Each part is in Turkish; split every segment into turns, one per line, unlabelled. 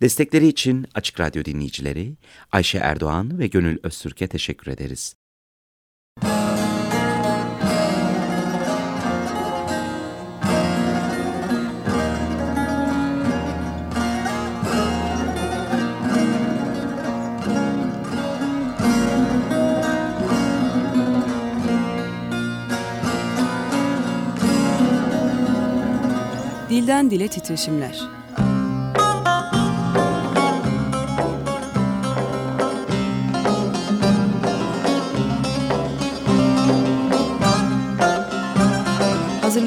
Destekleri için Açık Radyo dinleyicileri Ayşe Erdoğan ve Gönül Öztürk'e teşekkür ederiz.
Dilden Dile Titreşimler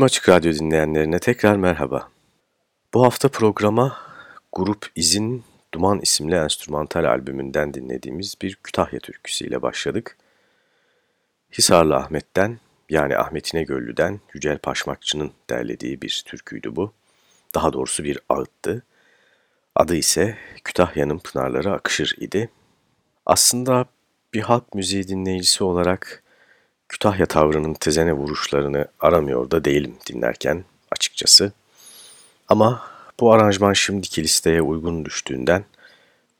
Tüm Açık Radyo dinleyenlerine tekrar merhaba. Bu hafta programa Grup İzin Duman isimli enstrümantal albümünden dinlediğimiz bir Kütahya türküsüyle başladık. Hisarlı Ahmet'ten yani Ahmet İnegöllü'den Yücel Paşmakçı'nın derlediği bir türküydü bu. Daha doğrusu bir ağıttı. Adı ise Kütahya'nın Pınarları Akışır idi. Aslında bir halk müziği dinleyicisi olarak Kütahya tavrının tezene vuruşlarını aramıyor da değilim dinlerken açıkçası. Ama bu aranjman şimdiki listeye uygun düştüğünden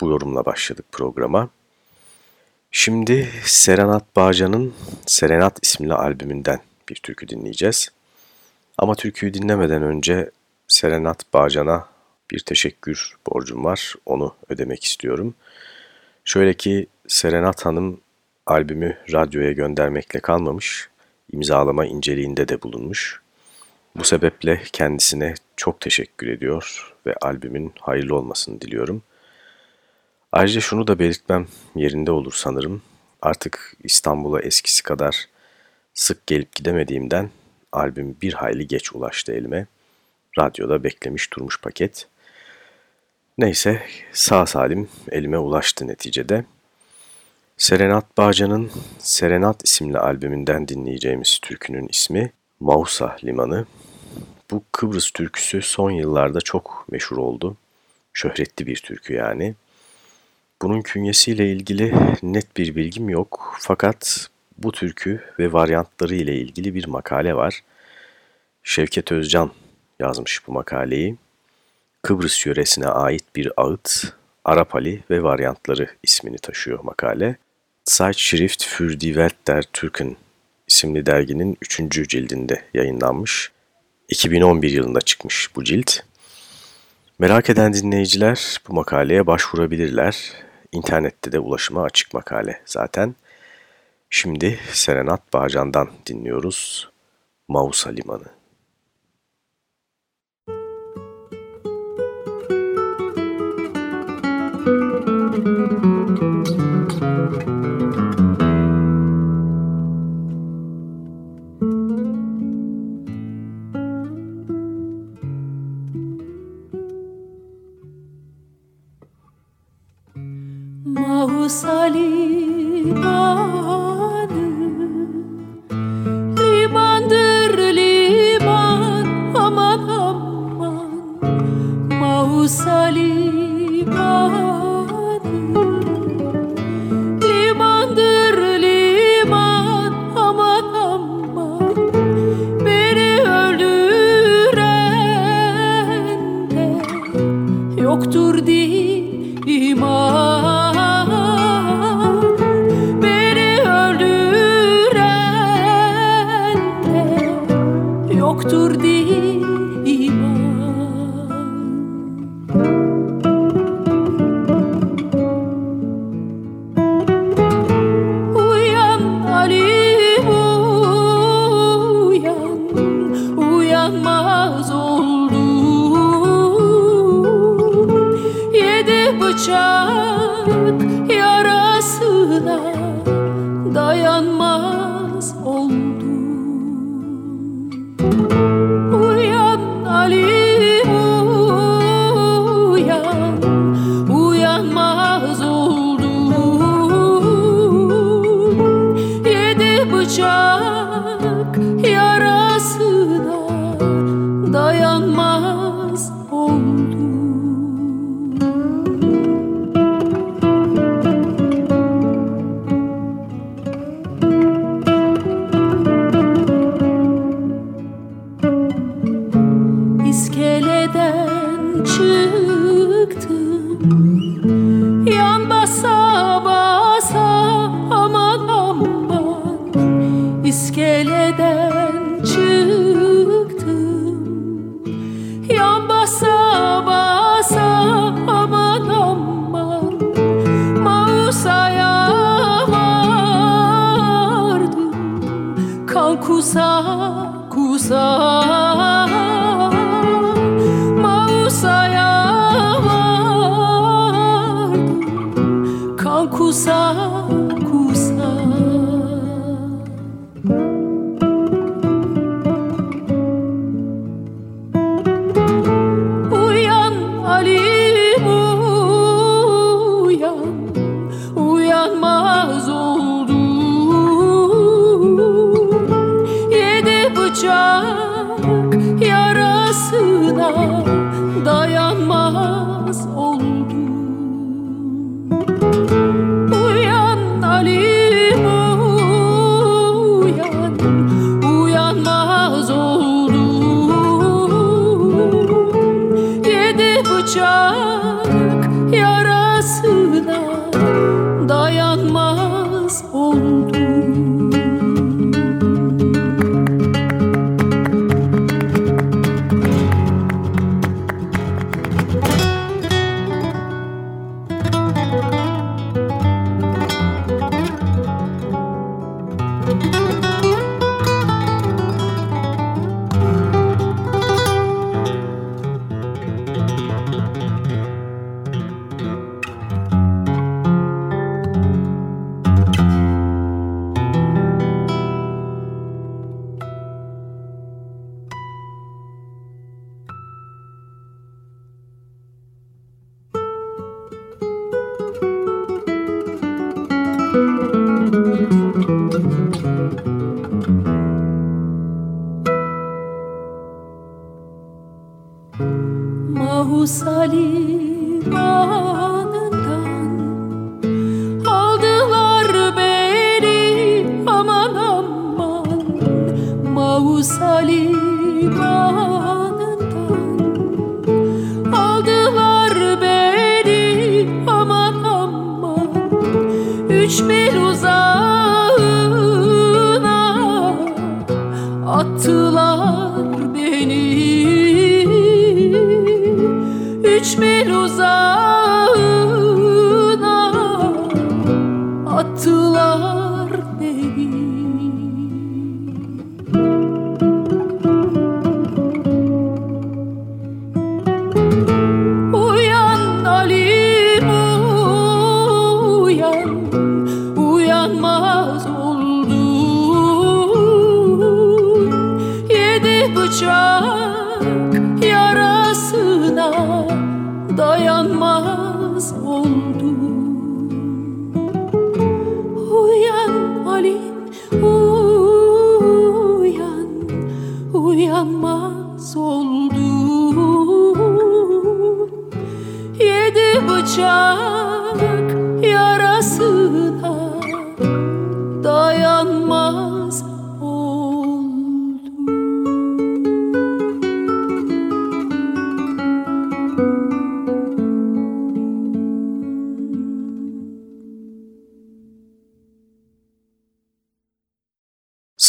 bu yorumla başladık programa. Şimdi Serenat Bağcan'ın Serenat isimli albümünden bir türkü dinleyeceğiz. Ama türküyü dinlemeden önce Serenat Bağcan'a bir teşekkür borcum var. Onu ödemek istiyorum. Şöyle ki Serenat Hanım albümü radyoya göndermekle kalmamış, imzalama inceliğinde de bulunmuş. Bu sebeple kendisine çok teşekkür ediyor ve albümün hayırlı olmasını diliyorum. Ayrıca şunu da belirtmem yerinde olur sanırım. Artık İstanbul'a eskisi kadar sık gelip gidemediğimden albüm bir hayli geç ulaştı elime. Radyoda beklemiş durmuş paket. Neyse sağ salim elime ulaştı neticede. Serenat Bağcan'ın Serenat isimli albümünden dinleyeceğimiz türkünün ismi Mausa Limanı. Bu Kıbrıs türküsü son yıllarda çok meşhur oldu. Şöhretli bir türkü yani. Bunun künyesiyle ilgili net bir bilgim yok fakat bu türkü ve varyantları ile ilgili bir makale var. Şevket Özcan yazmış bu makaleyi. Kıbrıs yöresine ait bir ağıt, Arap Ali ve varyantları ismini taşıyor makale. Zeitschrift für die Welt der Türken isimli derginin 3. cildinde yayınlanmış. 2011 yılında çıkmış bu cilt. Merak eden dinleyiciler bu makaleye başvurabilirler. İnternette de ulaşıma açık makale zaten. Şimdi Serenat Bağcan'dan dinliyoruz. Mausa Limanı.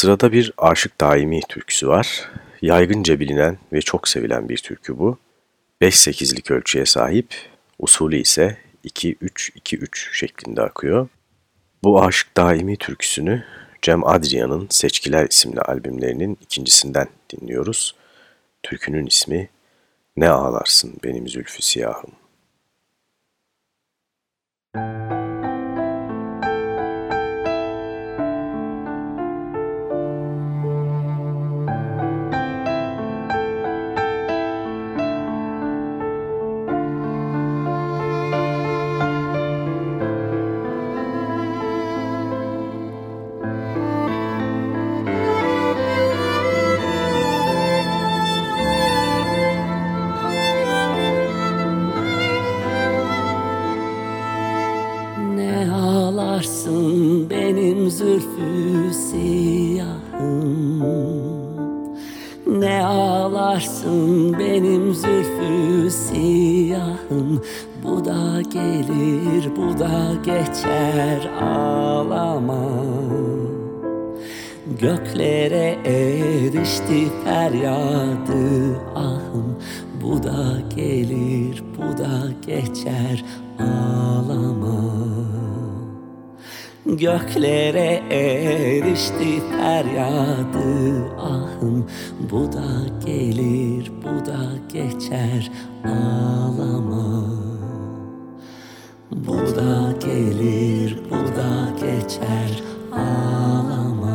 Sırada bir Aşık Daimi türküsü var. Yaygınca bilinen ve çok sevilen bir türkü bu. 5-8'lik ölçüye sahip, usulü ise 2-3-2-3 şeklinde akıyor. Bu Aşık Daimi türküsünü Cem Adrian'ın Seçkiler isimli albümlerinin ikincisinden dinliyoruz. Türkünün ismi Ne Ağlarsın Benim Zülfü Siyahım.
zülfü siyahım Bu da gelir bu da geçer ağlama Göklere erişti feryadı ahım. Bu da gelir bu da geçer ağlama Göklere erişti feryadı ahım. Bu da gelir bu da geçer ağlama. Bu da gelir bu da geçer ağlama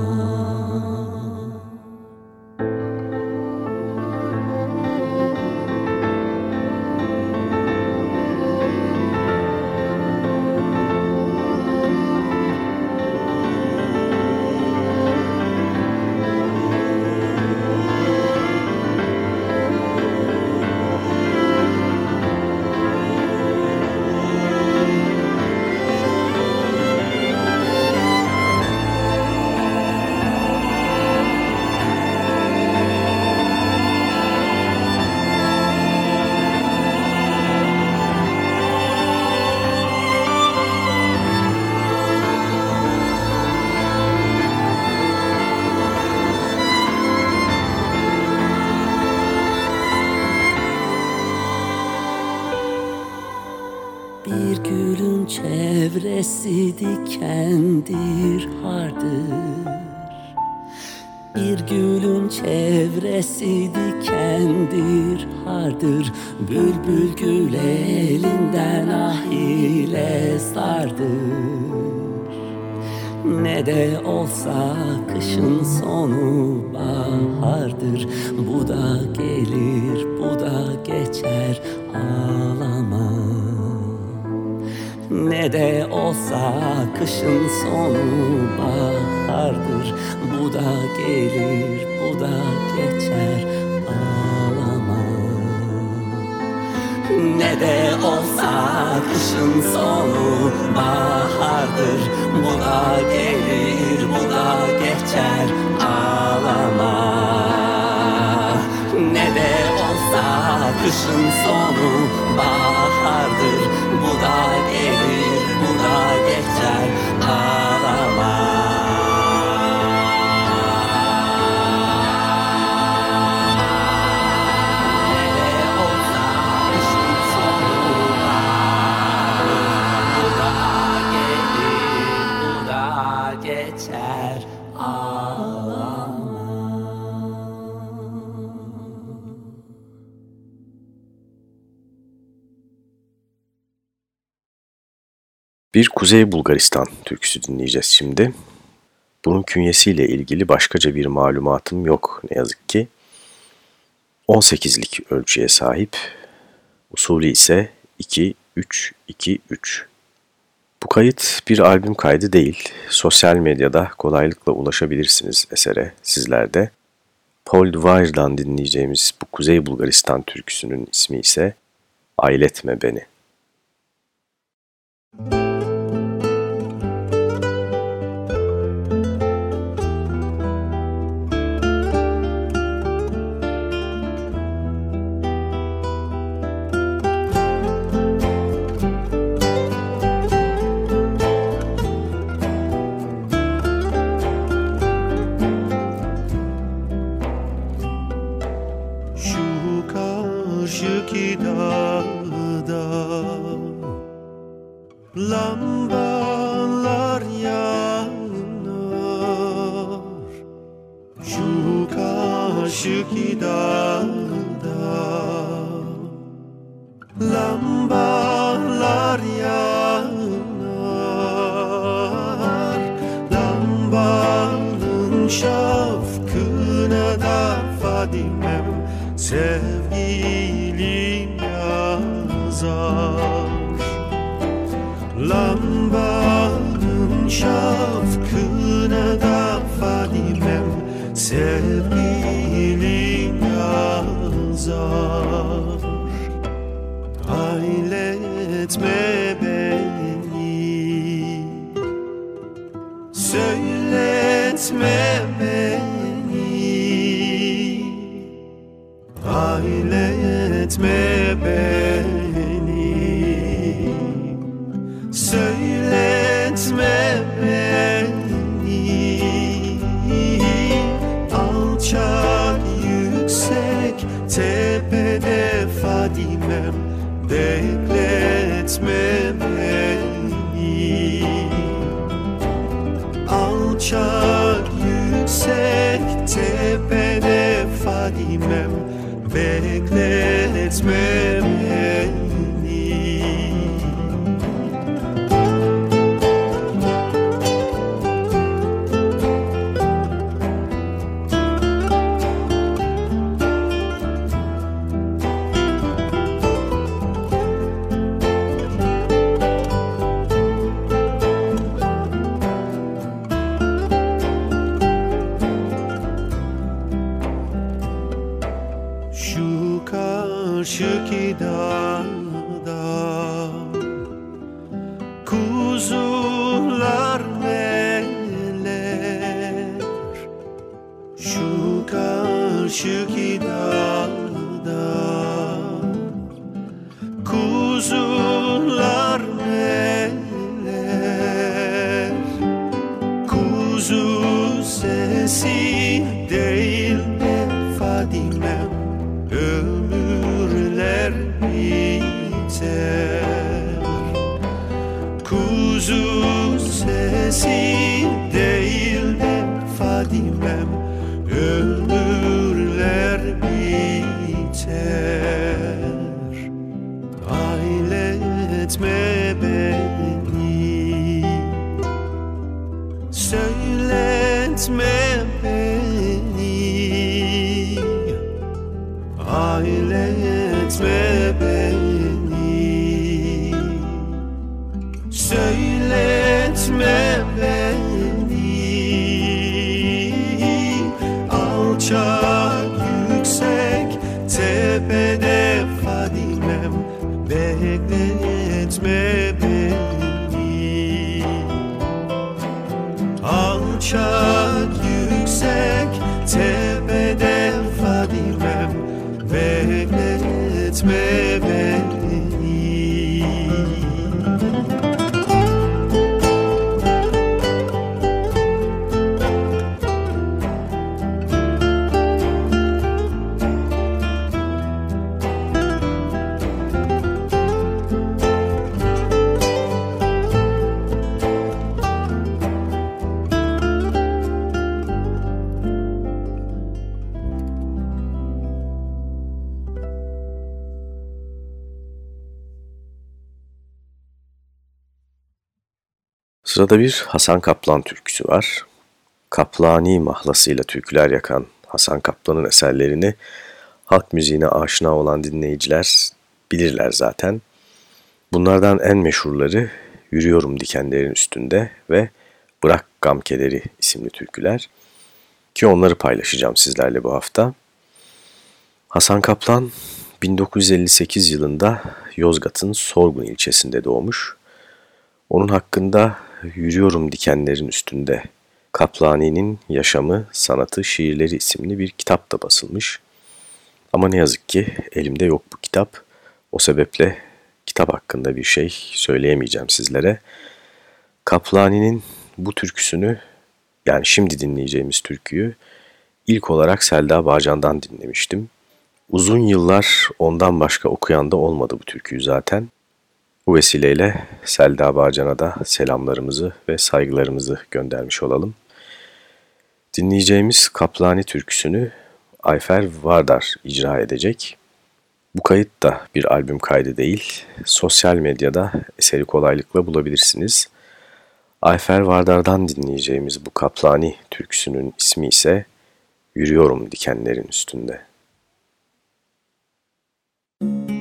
ne de olsa kışın sonu bahardır. Bu da gelir bu da geçer ağlama. Ne de olsa kışın sonu bahardır. Bu da gelir bu da geçer ağlama Ne de olsa kışın sonu bahardır. Bu da gelir bu da geçer ağlama. Ne de olsa kışın sonu bahardır. Bu da gelir bu da geçer ağlama
Bir Kuzey Bulgaristan türküsü dinleyeceğiz şimdi. Bunun künyesiyle ilgili başkaca bir malumatım yok ne yazık ki. 18'lik ölçüye sahip, usulü ise 2-3-2-3. Bu kayıt bir albüm kaydı değil, sosyal medyada kolaylıkla ulaşabilirsiniz esere sizler de. Paul Dwyer'dan dinleyeceğimiz bu Kuzey Bulgaristan türküsünün ismi ise Ailetme Beni.
Şu
me.
Sırada bir Hasan Kaplan türküsü var. Kaplani mahlasıyla türküler yakan Hasan Kaplan'ın eserlerini halk müziğine aşina olan dinleyiciler bilirler zaten. Bunlardan en meşhurları Yürüyorum Dikenlerin Üstünde ve Bırak Gam Kederi isimli türküler. Ki onları paylaşacağım sizlerle bu hafta. Hasan Kaplan 1958 yılında Yozgat'ın Sorgun ilçesinde doğmuş. Onun hakkında Yürüyorum Dikenlerin Üstünde Kaplani'nin Yaşamı, Sanatı, Şiirleri isimli bir kitap da basılmış. Ama ne yazık ki elimde yok bu kitap. O sebeple kitap hakkında bir şey söyleyemeyeceğim sizlere. Kaplani'nin bu türküsünü yani şimdi dinleyeceğimiz türküyü ilk olarak Selda Bağcan'dan dinlemiştim. Uzun yıllar ondan başka okuyan da olmadı bu türküyü zaten. Bu vesileyle Selda Bağcan'a da selamlarımızı ve saygılarımızı göndermiş olalım. Dinleyeceğimiz Kaplani türküsünü Ayfer Vardar icra edecek. Bu kayıt da bir albüm kaydı değil, sosyal medyada eseri kolaylıkla bulabilirsiniz. Ayfer Vardar'dan dinleyeceğimiz bu Kaplani türküsünün ismi ise Yürüyorum Dikenlerin Üstünde.
Karanlık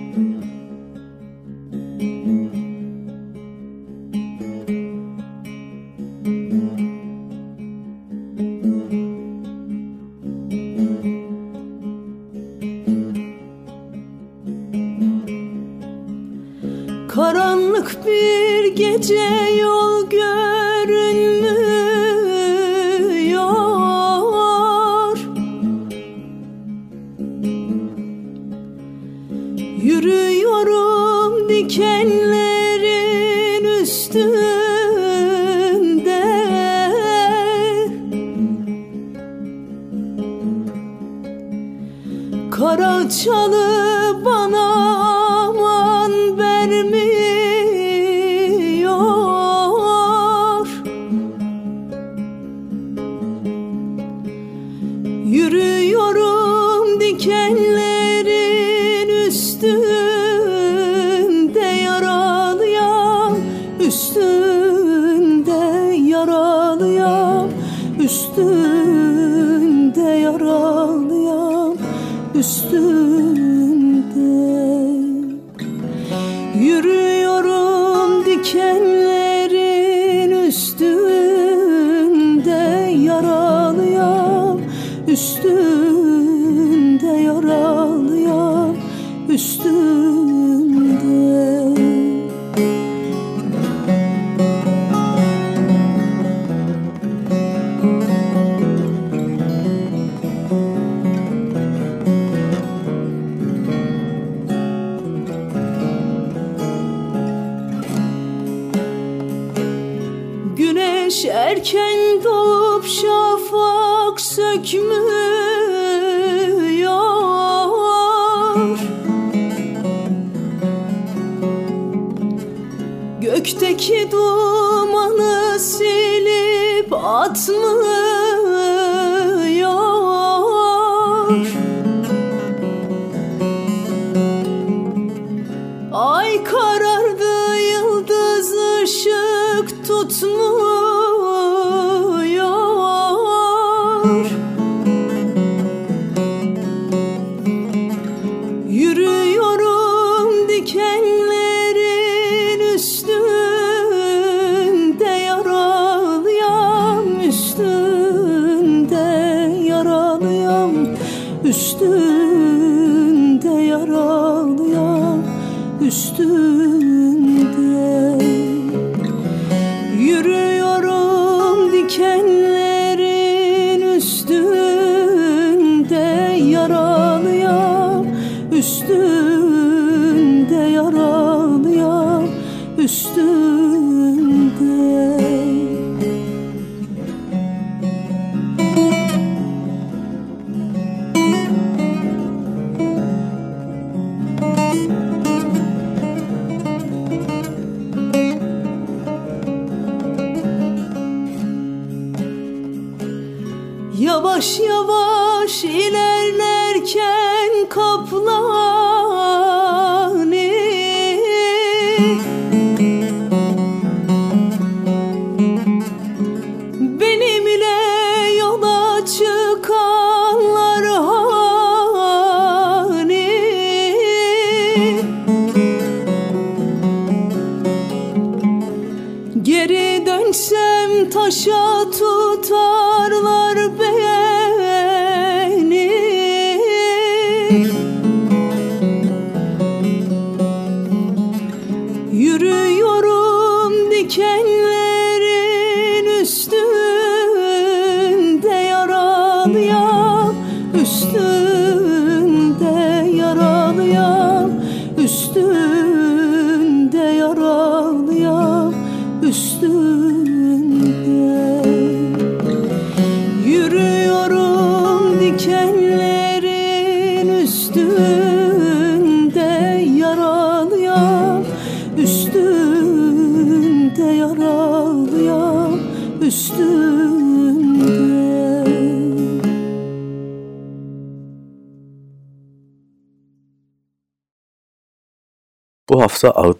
bir şafak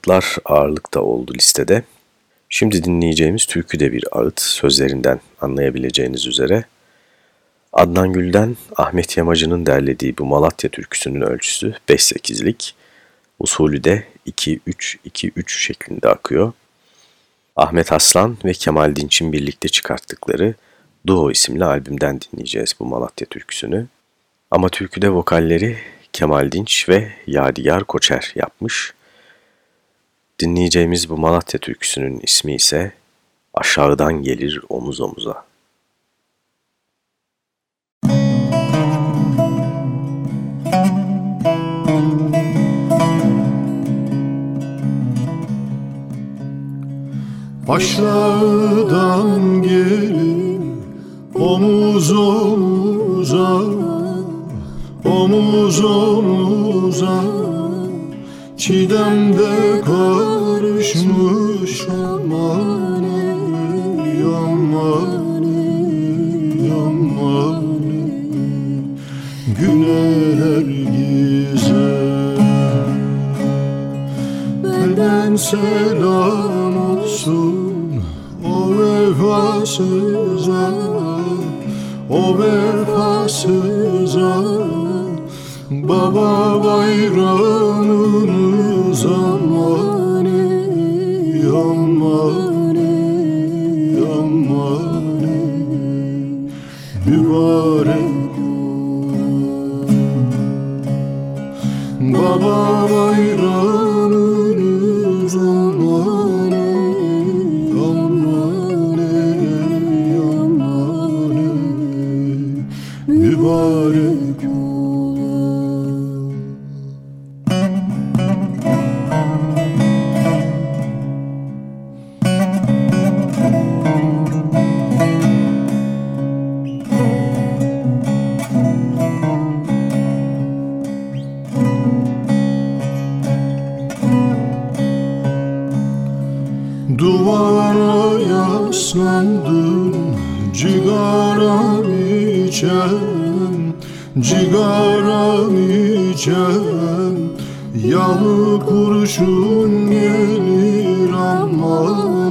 ağıtlar ağırlıkta oldu listede. Şimdi dinleyeceğimiz türkü de bir ağıt sözlerinden anlayabileceğiniz üzere. Adnan Gül'den Ahmet Yamacı'nın derlediği bu Malatya türküsünün ölçüsü 5-8'lik, usulü de 2-3-2-3 şeklinde akıyor. Ahmet Aslan ve Kemal Dinç'in birlikte çıkarttıkları Duo isimli albümden dinleyeceğiz bu Malatya türküsünü. Ama türküde vokalleri Kemal Dinç ve Yadigar Koçer yapmış. Dinleyeceğimiz bu Malatya türküsünün ismi ise Aşağıdan Gelir Omuz Omuza.
Aşağıdan gelir omuz omuza Omuz omuza Çiğdemde karışmış aman aman aman Güneler güzel Benden selam olsun o vefasıza O vefasıza Baba bayramının zamanı Yamanı Yamanı Mübarek. Baba bayramının Cigaram içem Yalı kurşun gelir aman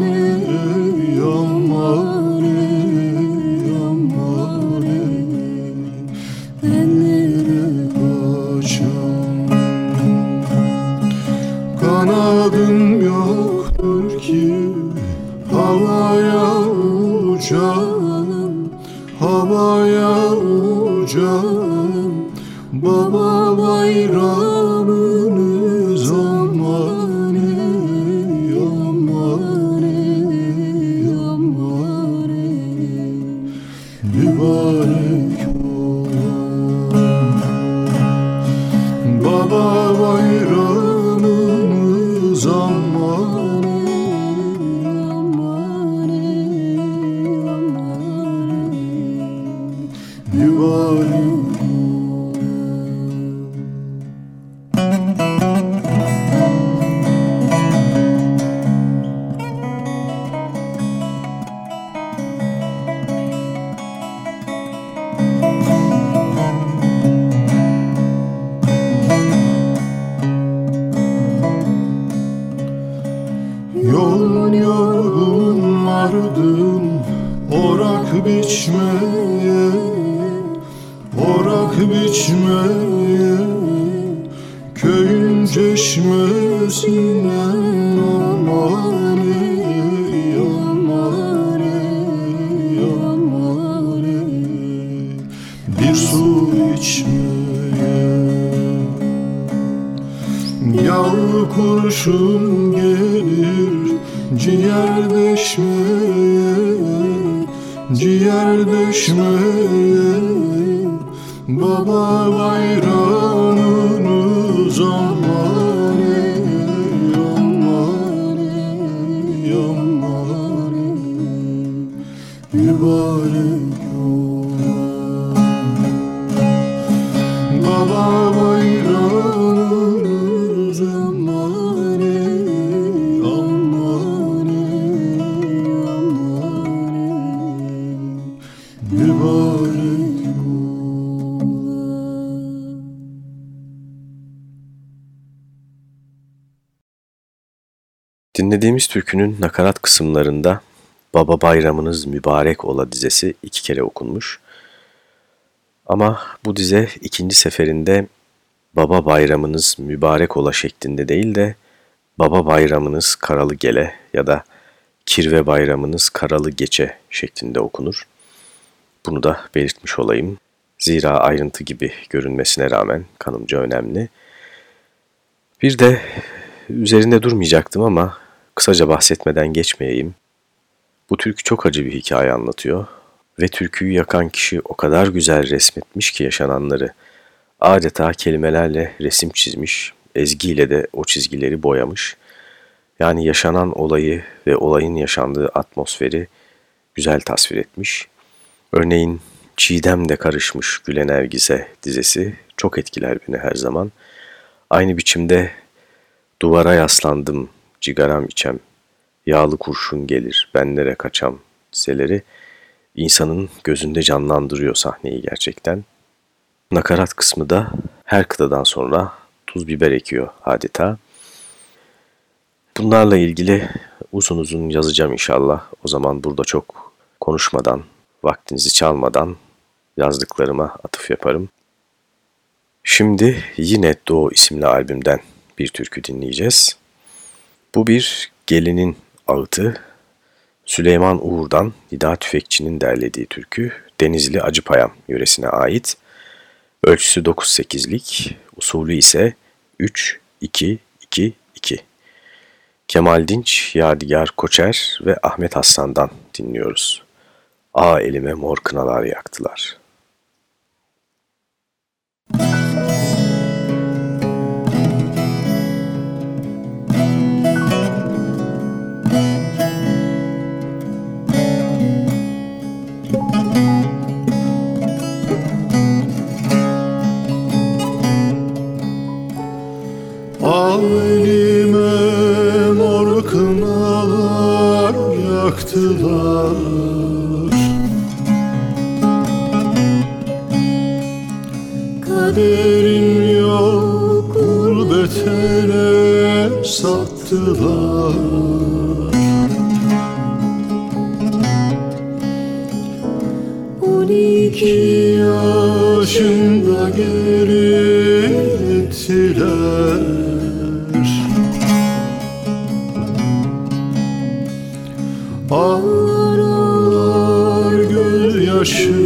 kurşun gelir ciğer deşmeye Ciğer deşmeye. Baba bayramınız
Dinlediğimiz türkünün nakarat kısımlarında Baba Bayramınız Mübarek Ola dizesi iki kere okunmuş. Ama bu dize ikinci seferinde Baba Bayramınız Mübarek Ola şeklinde değil de Baba Bayramınız Karalı Gele ya da Kirve Bayramınız Karalı Geçe şeklinde okunur. Bunu da belirtmiş olayım. Zira ayrıntı gibi görünmesine rağmen kanımca önemli. Bir de üzerinde durmayacaktım ama kısaca bahsetmeden geçmeyeyim. Bu türkü çok acı bir hikaye anlatıyor ve türküyü yakan kişi o kadar güzel resmetmiş ki yaşananları. Adeta kelimelerle resim çizmiş, ezgiyle de o çizgileri boyamış. Yani yaşanan olayı ve olayın yaşandığı atmosferi güzel tasvir etmiş. Örneğin Çiğdem de karışmış Gülen Ergiz'e dizesi çok etkiler beni her zaman. Aynı biçimde Duvara yaslandım, cigaram içem, yağlı kurşun gelir, benlere kaçam dizeleri insanın gözünde canlandırıyor sahneyi gerçekten. Nakarat kısmı da her kıtadan sonra tuz biber ekiyor adeta. Bunlarla ilgili uzun uzun yazacağım inşallah. O zaman burada çok konuşmadan, vaktinizi çalmadan yazdıklarıma atıf yaparım. Şimdi yine Doğu isimli albümden bir türkü dinleyeceğiz. Bu bir gelinin ağıtı. Süleyman Uğur'dan Nida Tüfekçi'nin derlediği türkü Denizli Acıpayam yöresine ait. Ölçüsü 9-8'lik, usulü ise 3-2-2-2. Kemal Dinç, Yadigar Koçer ve Ahmet Hassan'dan dinliyoruz. A elime mor kınalar yaktılar.
Alime kadar Kaderim yok gurbetene sattılar.
On iki
yaşında geri ettiler. Ağlar ağlar gözyaşını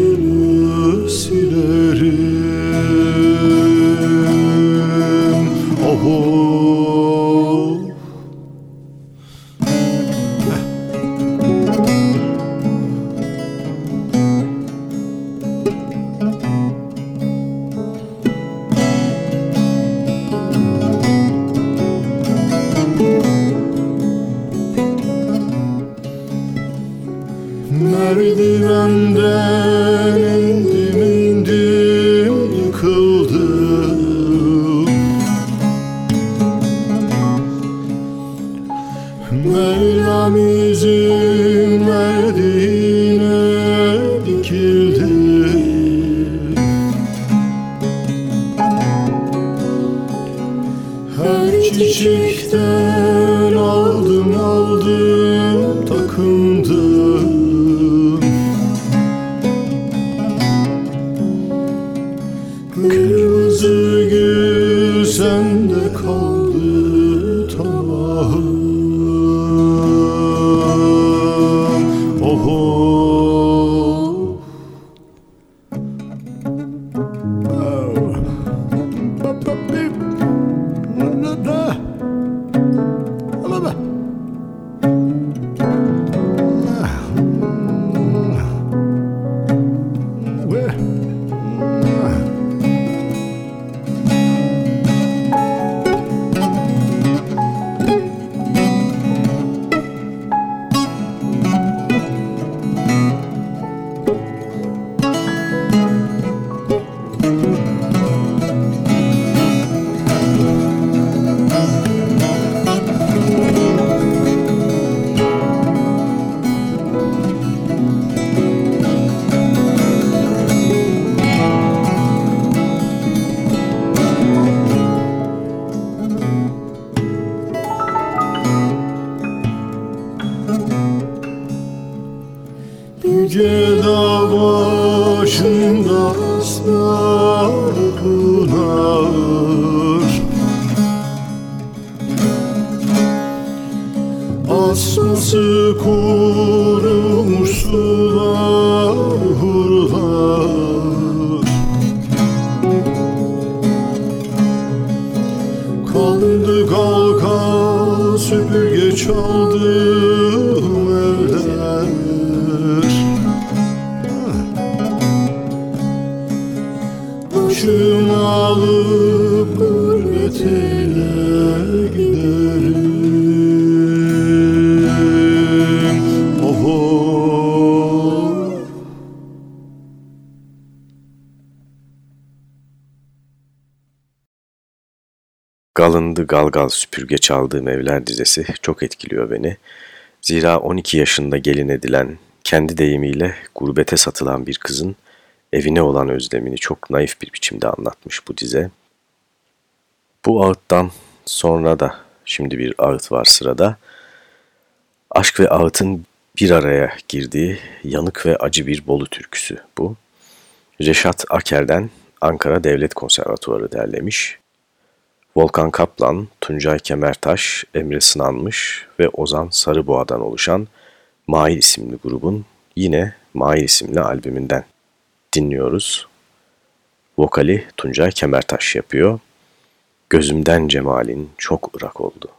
Galındı Galgal süpürge çaldığım evler dizesi çok etkiliyor beni. Zira 12 yaşında gelin edilen, kendi deyimiyle gurbete satılan bir kızın evine olan özlemini çok naif bir biçimde anlatmış bu dize. Bu ağıttan sonra da şimdi bir ağıt var sırada. Aşk ve ağıtın bir araya girdiği yanık ve acı bir Bolu türküsü bu. Reşat Aker'den Ankara Devlet Konservatuvarı derlemiş. Volkan Kaplan, Tuncay Kemertaş, Emre Sınanmış ve Ozan Sarıboğa'dan oluşan Mail isimli grubun yine Mail isimli albümünden dinliyoruz. Vokali Tuncay Kemertaş yapıyor. Gözümden cemalin çok ırak oldu.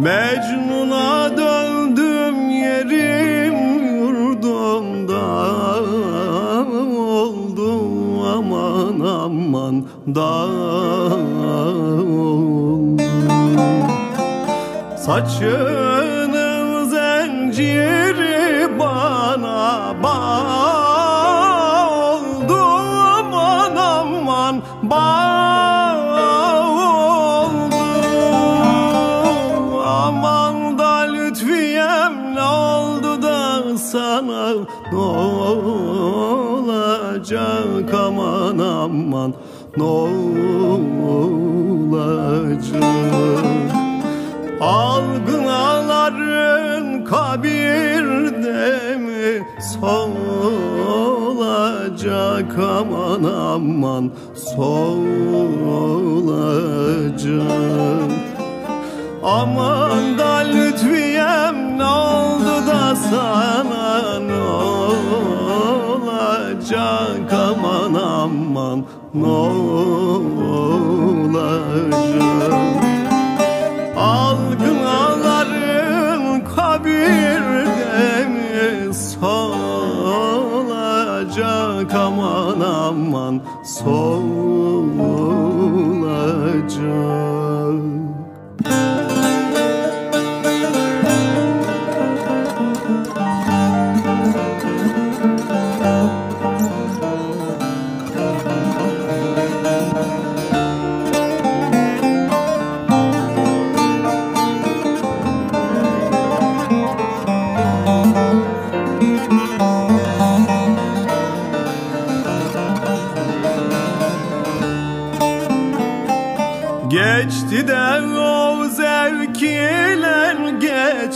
Mecnun'a döndüm yerim yurdumda. Oldu aman aman dağıldı Saçının zinciri aman ne olacak? Algınaların kabirde mi solacak? Aman aman solacak. Aman da lütfiyem ne oldu da sana ne olacak? Aman aman ne olacak Algınaların kabirde mi solacak? Aman aman solacak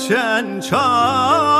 geçen çağlarım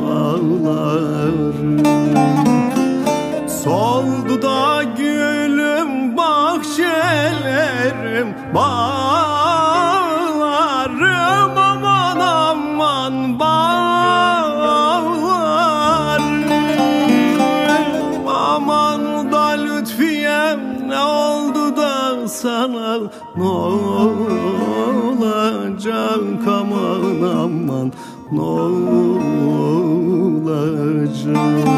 dağlarım Soldu da gülüm bahçelerim bağlarım aman aman bağlarım Aman da ne oldu da sana? Ne olacak aman aman ne olacak through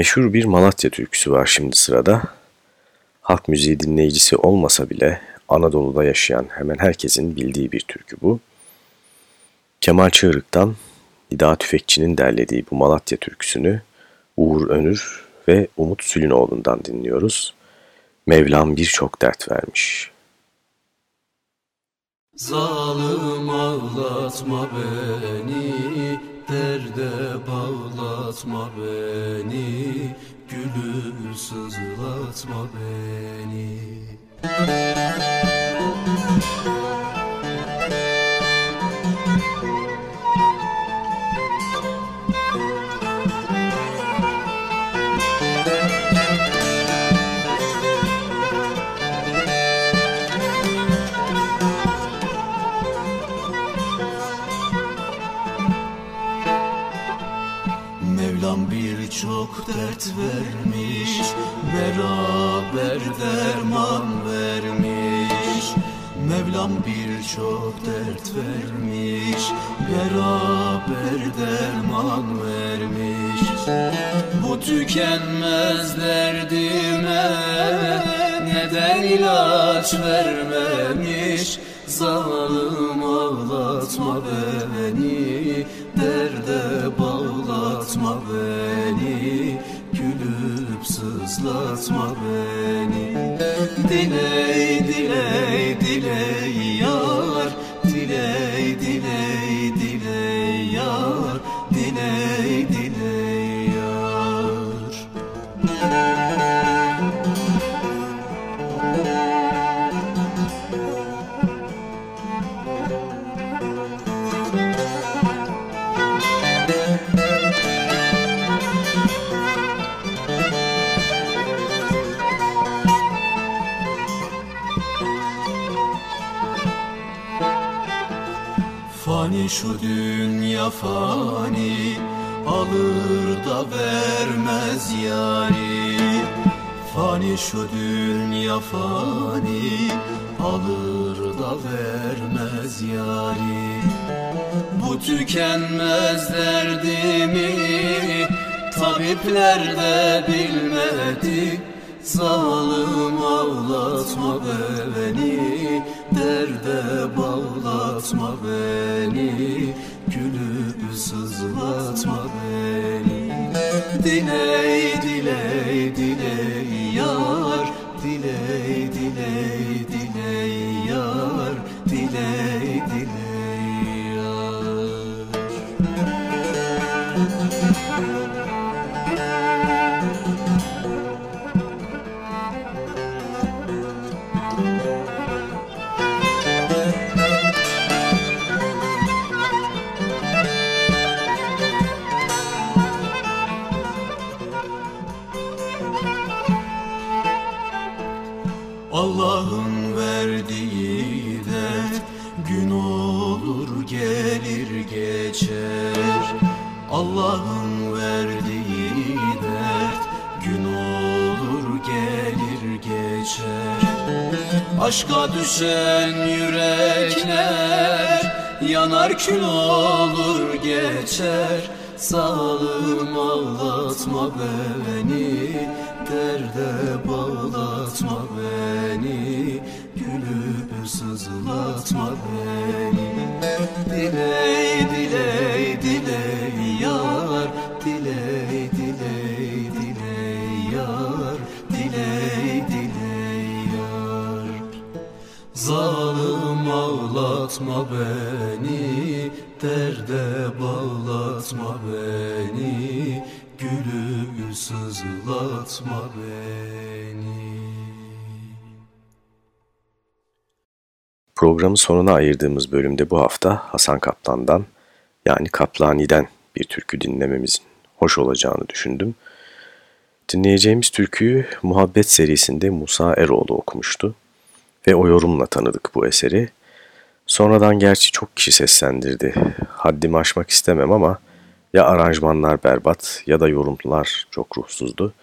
Meşhur bir Malatya türküsü var şimdi sırada. Halk müziği dinleyicisi olmasa bile Anadolu'da yaşayan hemen herkesin bildiği bir türkü bu. Kemal Çığırık'tan Nida Tüfekçi'nin derlediği bu Malatya türküsünü Uğur Önür ve Umut Sülünoğlu'ndan dinliyoruz. Mevlam birçok dert vermiş.
Zalim ağlatma beni, derde bağlatma beni, gülü sızlatma beni. Çok dert vermiş Beraber derman vermiş. Mevlam birçok dert vermiş Beraber derman vermiş. Bu tükenmez derdime Neden ilaç vermemiş? Zalim ağlatma beni Derde bağlatma beni sızlatma beni Diley şu dünya fani Alır da vermez yari Fani şu dünya fani Alır da vermez yari Bu tükenmez derdimi Tabipler de bilmedi Zalim ağlatma beni Derde bağlatma beni Gülüp sızlatma beni. Diley diley diley yar diley diley Allah'ın verdiği dert gün olur gelir geçer. Aşka düşen yürekler yanar kül olur geçer. Zalim ağlatma beni Derde bağlatma beni. Gülüp sızlatma beni. Diley diley diley Zalim ağlatma beni Derde bağlatma beni Gülü sızlatma beni
Programın sonuna ayırdığımız bölümde bu hafta Hasan Kaplan'dan yani Kaplani'den bir türkü dinlememizin hoş olacağını düşündüm. Dinleyeceğimiz türküyü Muhabbet serisinde Musa Eroğlu okumuştu ve o yorumla tanıdık bu eseri. Sonradan gerçi çok kişi seslendirdi. Haddimi aşmak istemem ama ya aranjmanlar berbat ya da yorumlar çok ruhsuzdu.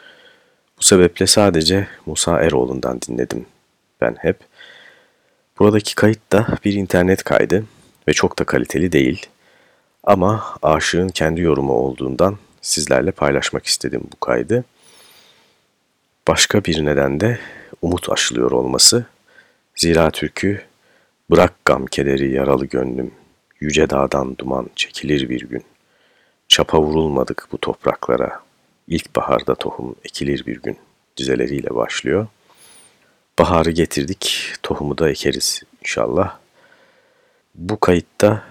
Bu sebeple sadece Musa Eroğlu'ndan dinledim ben hep. Buradaki kayıt da bir internet kaydı ve çok da kaliteli değil. Ama aşığın kendi yorumu olduğundan sizlerle paylaşmak istedim bu kaydı. Başka bir neden de umut aşılıyor olması. Zira türkü bırak gam kederi yaralı gönlüm, yüce dağdan duman çekilir bir gün. Çapa vurulmadık bu topraklara, ilkbaharda tohum ekilir bir gün dizeleriyle başlıyor. Baharı getirdik, tohumu da ekeriz inşallah. Bu kayıtta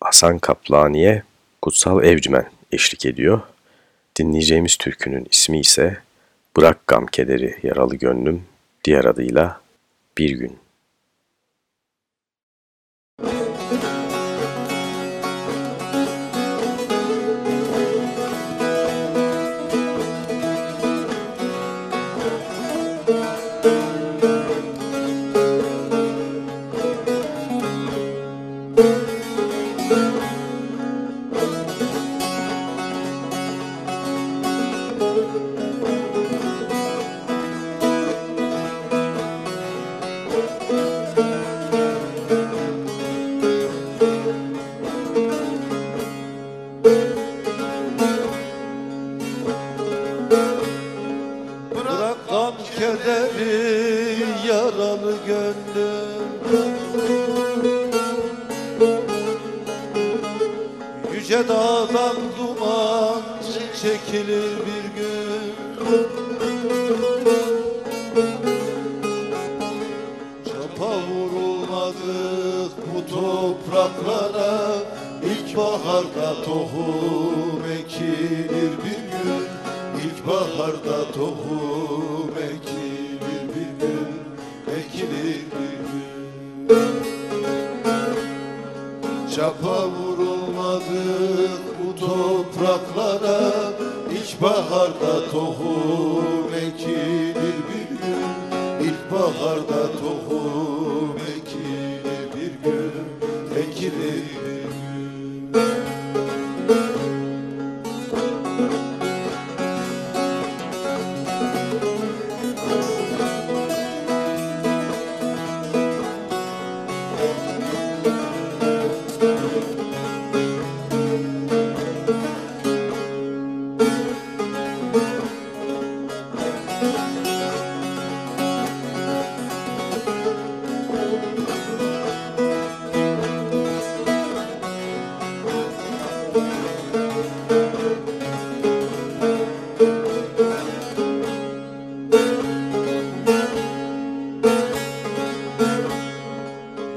Hasan Kaplani'ye Kutsal Evcimen eşlik ediyor. Dinleyeceğimiz türkünün ismi ise Bırak Gam Kederi Yaralı Gönlüm, diğer adıyla Bir Gün.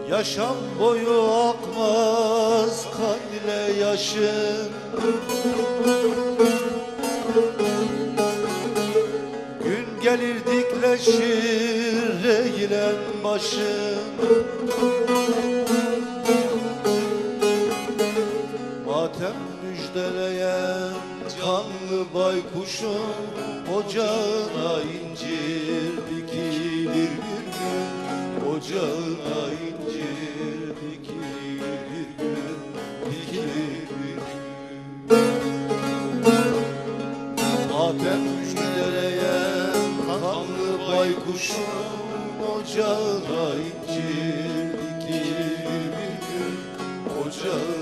Yaşam boyu akmaz kan ile yaşın. Gün gelir dikleşir eğilen başın. Matem müjdeleyen kanlı baykuşun Ocağına incir dikilir bir gün. Ocağına incir baykuşun Ocağına incir dikilir bir gün. Ocağına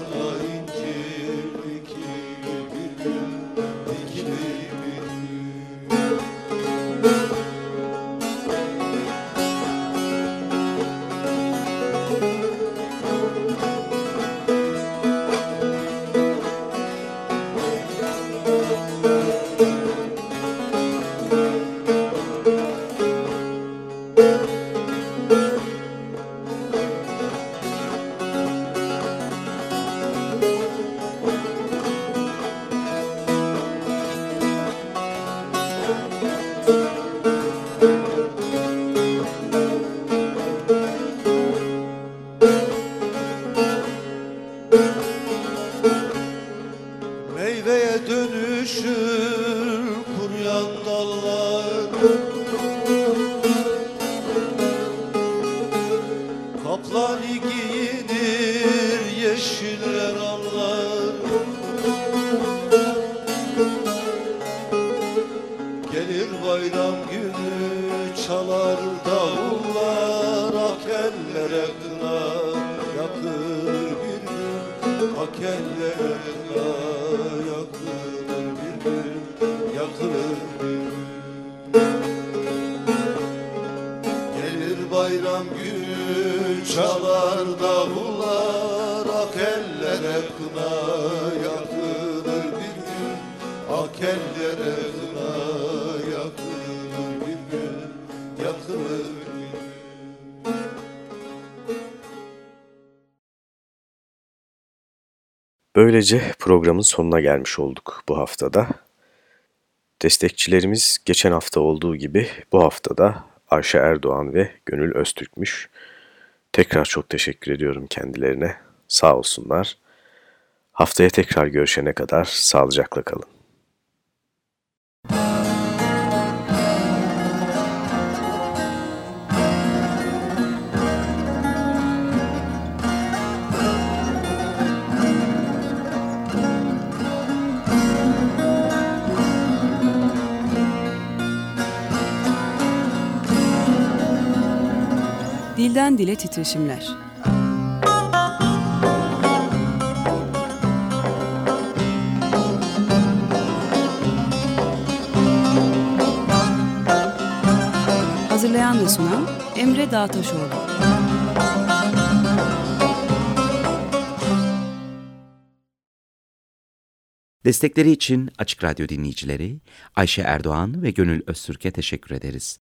Böylece programın sonuna gelmiş olduk bu haftada. Destekçilerimiz geçen hafta olduğu gibi bu haftada Ayşe Erdoğan ve Gönül Öztürk'müş. Tekrar çok teşekkür ediyorum kendilerine. Sağ olsunlar. Haftaya tekrar görüşene kadar sağlıcakla kalın.
Dilden dile titreşimler. Hazırlayan ve sunan Emre Dağtaşoğlu.
Destekleri için Açık Radyo dinleyicileri Ayşe Erdoğan ve Gönül Öztürk'e teşekkür ederiz.